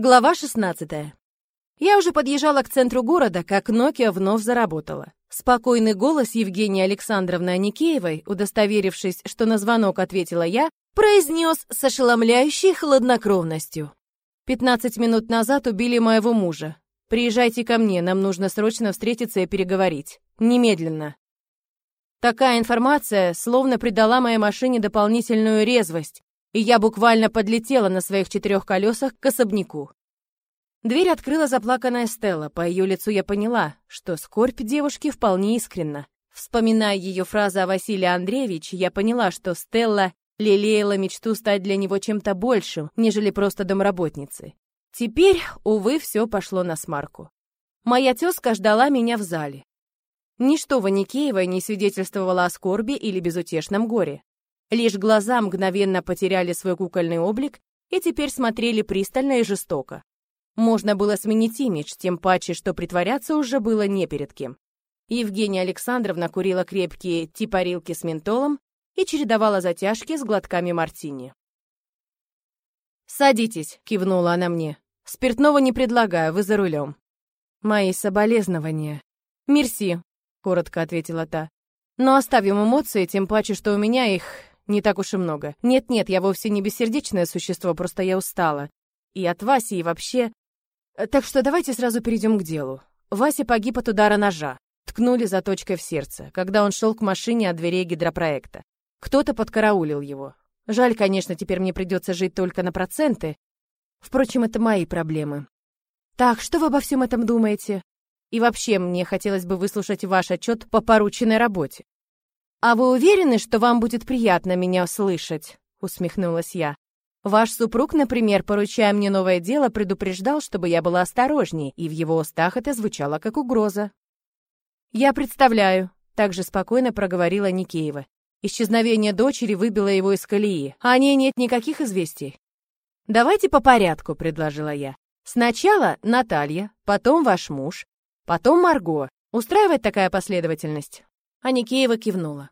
Глава 16. Я уже подъезжала к центру города, как Nokia вновь заработала. Спокойный голос Евгении Александровны Аникеевой, удостоверившись, что на звонок ответила я, произнес с ошеломляющей хладнокровностью. «15 минут назад убили моего мужа. Приезжайте ко мне, нам нужно срочно встретиться и переговорить. Немедленно». Такая информация словно придала моей машине дополнительную резвость, и я буквально подлетела на своих четырех колесах к особняку. Дверь открыла заплаканная Стелла. По ее лицу я поняла, что скорбь девушки вполне искренна. Вспоминая ее фразу о Василии Андреевиче, я поняла, что Стелла лелеяла мечту стать для него чем-то большим, нежели просто домработницей. Теперь, увы, все пошло на смарку. Моя тезка ждала меня в зале. Ничто Ваникеева не свидетельствовало о скорби или безутешном горе. Лишь глаза мгновенно потеряли свой кукольный облик и теперь смотрели пристально и жестоко. Можно было сменить имидж, тем паче, что притворяться уже было не перед кем. Евгения Александровна курила крепкие типарилки с ментолом и чередовала затяжки с глотками мартини. «Садитесь», — кивнула она мне. «Спиртного не предлагаю, вы за рулем». «Мои соболезнования». «Мерси», — коротко ответила та. «Но оставим эмоции, тем паче, что у меня их не так уж и много. Нет-нет, я вовсе не бессердечное существо, просто я устала. И от Васи, и вообще... Так что давайте сразу перейдем к делу. Вася погиб от удара ножа. Ткнули заточкой в сердце, когда он шел к машине от дверей гидропроекта. Кто-то подкараулил его. Жаль, конечно, теперь мне придется жить только на проценты. Впрочем, это мои проблемы. Так, что вы обо всем этом думаете? И вообще, мне хотелось бы выслушать ваш отчет по порученной работе. «А вы уверены, что вам будет приятно меня слышать?» — усмехнулась я. «Ваш супруг, например, поручая мне новое дело, предупреждал, чтобы я была осторожней, и в его устах это звучало как угроза». «Я представляю», — также спокойно проговорила Никеева. Исчезновение дочери выбило его из колеи, а о ней нет никаких известий. «Давайте по порядку», — предложила я. «Сначала Наталья, потом ваш муж, потом Марго. Устраивает такая последовательность?» Аникеева кивнула.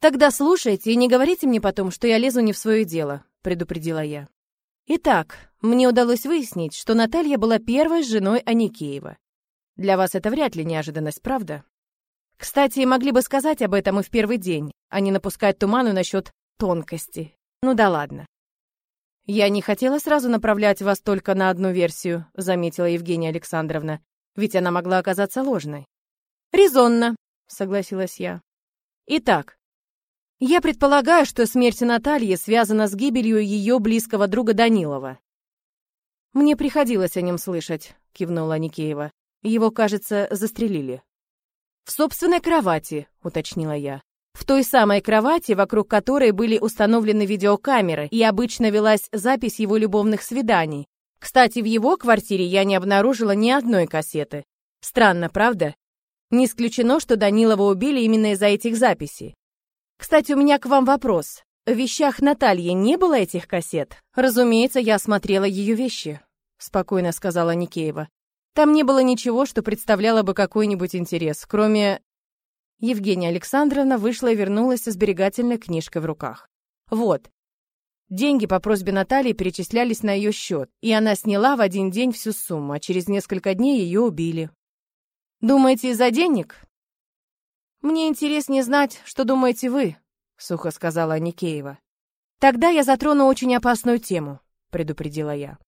«Тогда слушайте и не говорите мне потом, что я лезу не в свое дело», — предупредила я. Итак, мне удалось выяснить, что Наталья была первой женой Аникеева. Для вас это вряд ли неожиданность, правда? Кстати, могли бы сказать об этом и в первый день, а не напускать туману насчет тонкости. Ну да ладно. Я не хотела сразу направлять вас только на одну версию, заметила Евгения Александровна, ведь она могла оказаться ложной. Резонно, — согласилась я. «Итак, я предполагаю, что смерть Натальи связана с гибелью ее близкого друга Данилова». «Мне приходилось о нем слышать», — кивнула Никеева. «Его, кажется, застрелили». «В собственной кровати», — уточнила я. В той самой кровати, вокруг которой были установлены видеокамеры, и обычно велась запись его любовных свиданий. Кстати, в его квартире я не обнаружила ни одной кассеты. Странно, правда? Не исключено, что Данилова убили именно из-за этих записей. Кстати, у меня к вам вопрос. В вещах Натальи не было этих кассет? Разумеется, я осмотрела ее вещи, спокойно сказала Никеева. Там не было ничего, что представляло бы какой-нибудь интерес, кроме... Евгения Александровна вышла и вернулась со сберегательной книжкой в руках. Вот. Деньги по просьбе Натальи перечислялись на ее счет, и она сняла в один день всю сумму, а через несколько дней ее убили. Думаете, из-за денег? Мне интереснее знать, что думаете вы, сухо сказала Никеева. Тогда я затрону очень опасную тему, предупредила я.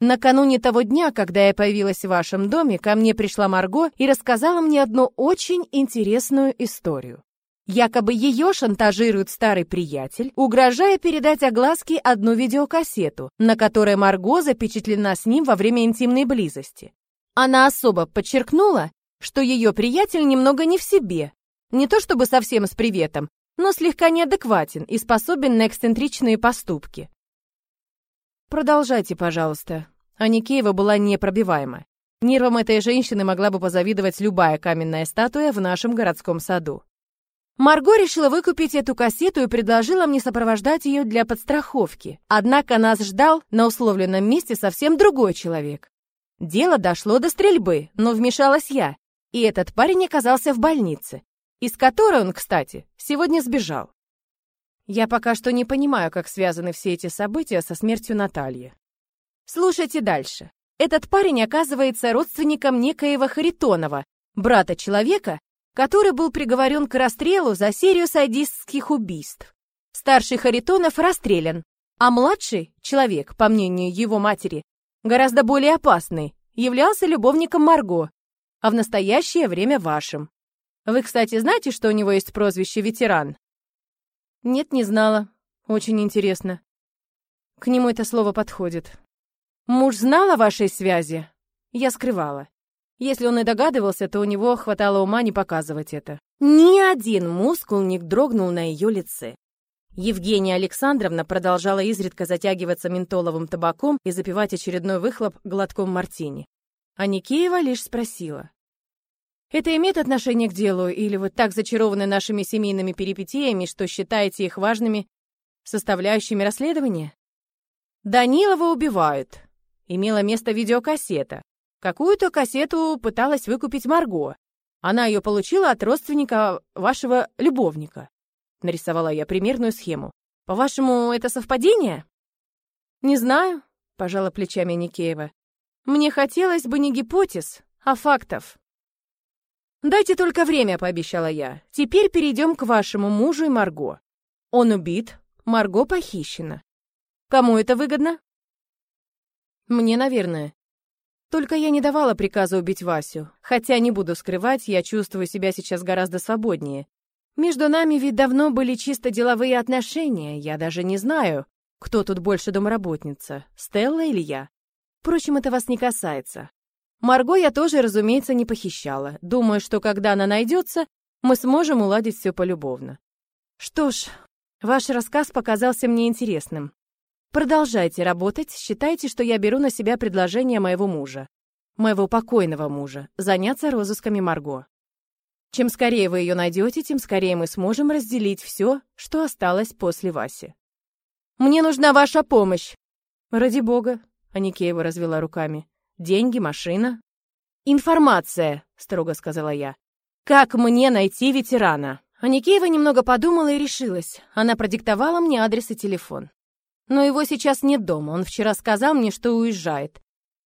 Накануне того дня, когда я появилась в вашем доме, ко мне пришла Марго и рассказала мне одну очень интересную историю. Якобы ее шантажирует старый приятель, угрожая передать огласке одну видеокассету, на которой Марго запечатлена с ним во время интимной близости. Она особо подчеркнула, что ее приятель немного не в себе. Не то чтобы совсем с приветом, но слегка неадекватен и способен на эксцентричные поступки. Продолжайте, пожалуйста. Аникеева была непробиваема. Нервам этой женщины могла бы позавидовать любая каменная статуя в нашем городском саду. Марго решила выкупить эту кассету и предложила мне сопровождать ее для подстраховки. Однако нас ждал на условленном месте совсем другой человек. Дело дошло до стрельбы, но вмешалась я, и этот парень оказался в больнице, из которой он, кстати, сегодня сбежал. Я пока что не понимаю, как связаны все эти события со смертью Натальи. Слушайте дальше. этот парень оказывается родственником некоего Харитонова, брата человека, который был приговорен к расстрелу за серию садистских убийств. Старший Харитонов расстрелян, а младший человек, по мнению его матери, гораздо более опасный, являлся любовником Марго, а в настоящее время вашим. Вы, кстати, знаете, что у него есть прозвище «ветеран»? Нет, не знала. Очень интересно. К нему это слово подходит. Муж знал о вашей связи? Я скрывала. Если он и догадывался, то у него хватало ума не показывать это. Ни один мускул не дрогнул на ее лице. Евгения Александровна продолжала изредка затягиваться ментоловым табаком и запивать очередной выхлоп глотком мартини. А Никеева лишь спросила. «Это имеет отношение к делу, или вы так зачарованы нашими семейными перипетиями, что считаете их важными составляющими расследования?» «Данилова убивают», имела место видеокассета. Какую-то кассету пыталась выкупить Марго. Она ее получила от родственника вашего любовника. Нарисовала я примерную схему. По-вашему, это совпадение? Не знаю, пожала плечами Никеева. Мне хотелось бы не гипотез, а фактов. Дайте только время, пообещала я. Теперь перейдем к вашему мужу и Марго. Он убит, Марго похищена. Кому это выгодно? Мне, наверное. Только я не давала приказа убить Васю. Хотя, не буду скрывать, я чувствую себя сейчас гораздо свободнее. Между нами ведь давно были чисто деловые отношения. Я даже не знаю, кто тут больше домработница, Стелла или я. Впрочем, это вас не касается. Марго я тоже, разумеется, не похищала. Думаю, что когда она найдется, мы сможем уладить все полюбовно. Что ж, ваш рассказ показался мне интересным. Продолжайте работать, считайте, что я беру на себя предложение моего мужа, моего покойного мужа, заняться розысками Марго. Чем скорее вы ее найдете, тем скорее мы сможем разделить все, что осталось после Васи. Мне нужна ваша помощь. Ради бога, Аникеева развела руками. Деньги, машина. Информация, строго сказала я. Как мне найти ветерана? Аникеева немного подумала и решилась. Она продиктовала мне адрес и телефон. Но его сейчас нет дома, он вчера сказал мне, что уезжает.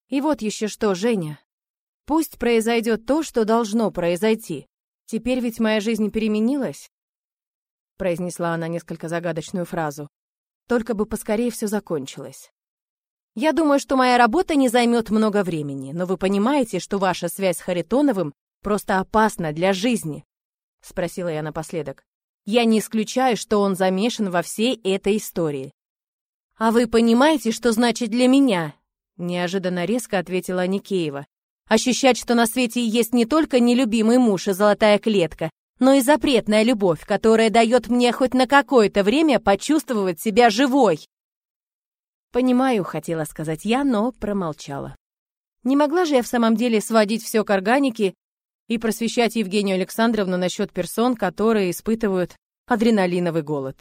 И вот еще что, Женя. Пусть произойдет то, что должно произойти. Теперь ведь моя жизнь переменилась. Произнесла она несколько загадочную фразу. Только бы поскорее все закончилось. Я думаю, что моя работа не займет много времени, но вы понимаете, что ваша связь с Харитоновым просто опасна для жизни? Спросила я напоследок. Я не исключаю, что он замешан во всей этой истории. «А вы понимаете, что значит для меня?» Неожиданно резко ответила Никеева. «Ощущать, что на свете есть не только нелюбимый муж и золотая клетка, но и запретная любовь, которая дает мне хоть на какое-то время почувствовать себя живой». «Понимаю», — хотела сказать я, но промолчала. Не могла же я в самом деле сводить все к органике и просвещать Евгению Александровну насчет персон, которые испытывают адреналиновый голод.